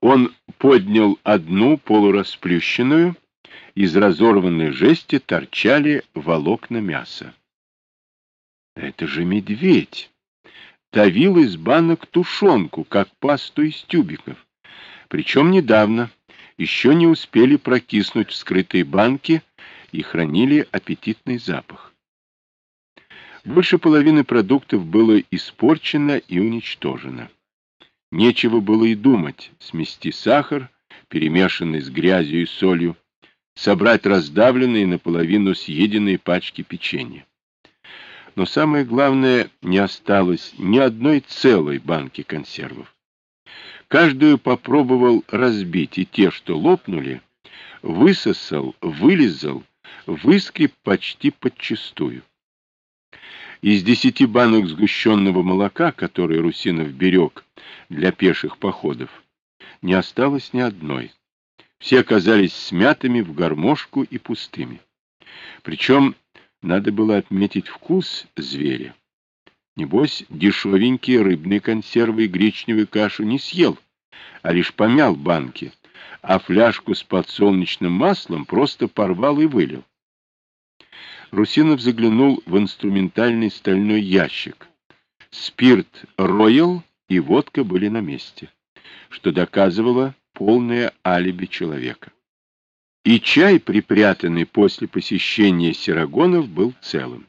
Он поднял одну полурасплющенную, из разорванной жести торчали волокна мяса. Это же медведь! Давил из банок тушенку, как пасту из тюбиков. Причем недавно, еще не успели прокиснуть вскрытые банки и хранили аппетитный запах. Больше половины продуктов было испорчено и уничтожено. Нечего было и думать смести сахар, перемешанный с грязью и солью, собрать раздавленные наполовину съеденные пачки печенья. Но самое главное, не осталось ни одной целой банки консервов. Каждую попробовал разбить, и те, что лопнули, высосал, вылезал, выскреб почти подчистую. Из десяти банок сгущенного молока, которые Русинов берег для пеших походов, не осталось ни одной. Все оказались смятыми в гармошку и пустыми. Причем надо было отметить вкус зверя. Небось, дешевенькие рыбные консервы и гречневую кашу не съел, а лишь помял банки, а фляжку с подсолнечным маслом просто порвал и вылил. Русинов заглянул в инструментальный стальной ящик. Спирт «Роял» и водка были на месте, что доказывало полное алиби человека. И чай, припрятанный после посещения Сирагонов, был целым.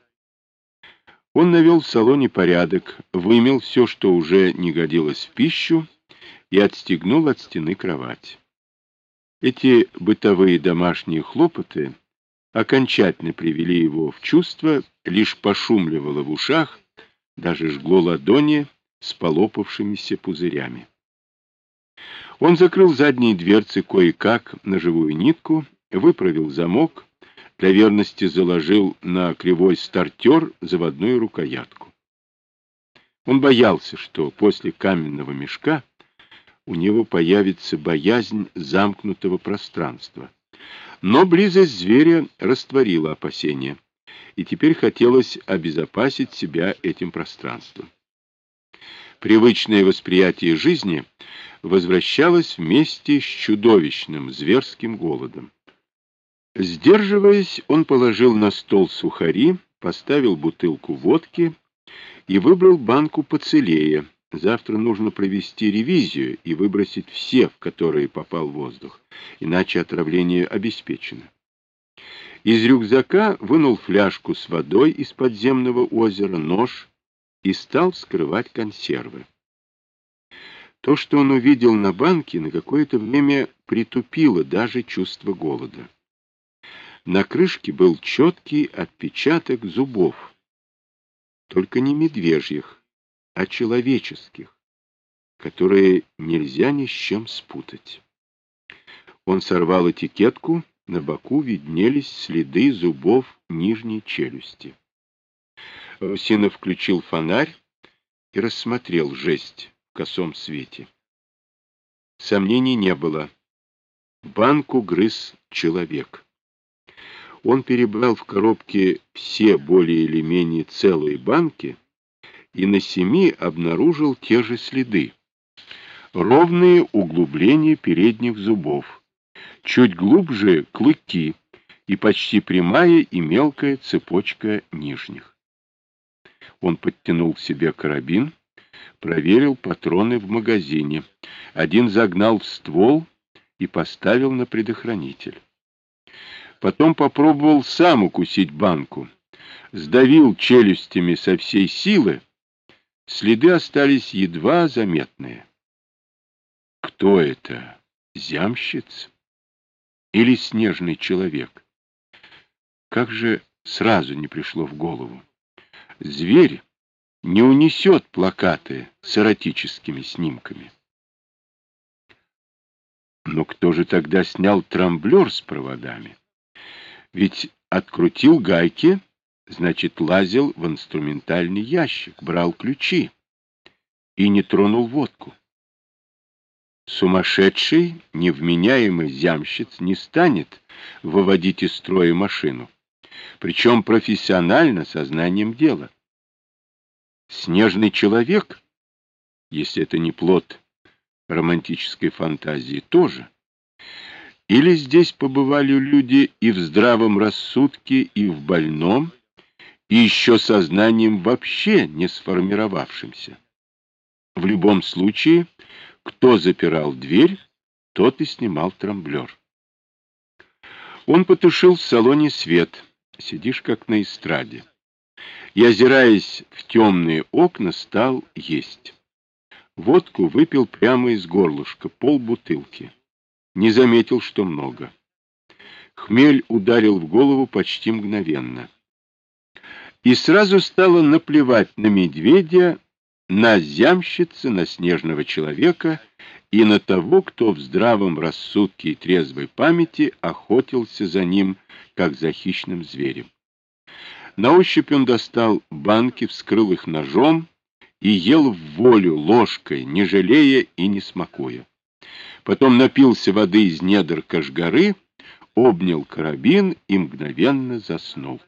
Он навел в салоне порядок, вымел все, что уже не годилось в пищу, и отстегнул от стены кровать. Эти бытовые домашние хлопоты окончательно привели его в чувство, лишь пошумливало в ушах, даже жгло ладони с полопавшимися пузырями. Он закрыл задние дверцы кое-как на живую нитку, выправил замок, для верности заложил на кривой стартер заводную рукоятку. Он боялся, что после каменного мешка у него появится боязнь замкнутого пространства. Но близость зверя растворила опасения, и теперь хотелось обезопасить себя этим пространством. Привычное восприятие жизни возвращалось вместе с чудовищным зверским голодом. Сдерживаясь, он положил на стол сухари, поставил бутылку водки и выбрал банку поцелее. Завтра нужно провести ревизию и выбросить все, в которые попал воздух, иначе отравление обеспечено. Из рюкзака вынул фляжку с водой из подземного озера, нож и стал вскрывать консервы. То, что он увидел на банке, на какое-то время притупило даже чувство голода. На крышке был четкий отпечаток зубов, только не медвежьих, а человеческих, которые нельзя ни с чем спутать. Он сорвал этикетку, на боку виднелись следы зубов нижней челюсти. Русинов включил фонарь и рассмотрел жесть в косом свете. Сомнений не было. Банку грыз человек. Он перебрал в коробке все более или менее целые банки и на семи обнаружил те же следы. Ровные углубления передних зубов, чуть глубже клыки и почти прямая и мелкая цепочка нижних. Он подтянул к себе карабин, проверил патроны в магазине. Один загнал в ствол и поставил на предохранитель. Потом попробовал сам укусить банку. Сдавил челюстями со всей силы. Следы остались едва заметные. Кто это? Зямщиц? Или снежный человек? Как же сразу не пришло в голову? Зверь не унесет плакаты с эротическими снимками. Но кто же тогда снял трамблер с проводами? Ведь открутил гайки, значит, лазил в инструментальный ящик, брал ключи и не тронул водку. Сумасшедший, невменяемый зямщиц не станет выводить из строя машину, причем профессионально, сознанием дела. Снежный человек, если это не плод романтической фантазии тоже. Или здесь побывали люди и в здравом рассудке, и в больном, и еще сознанием вообще не сформировавшимся. В любом случае, кто запирал дверь, тот и снимал трамблер. Он потушил в салоне свет, сидишь как на эстраде, и, озираясь в темные окна, стал есть. Водку выпил прямо из горлышка, полбутылки не заметил, что много. Хмель ударил в голову почти мгновенно. И сразу стало наплевать на медведя, на зямщицы, на снежного человека и на того, кто в здравом рассудке и трезвой памяти охотился за ним, как за хищным зверем. На ощупь он достал банки, вскрыл их ножом и ел в волю ложкой, не жалея и не смакуя потом напился воды из недр Кашгары, обнял карабин и мгновенно заснул.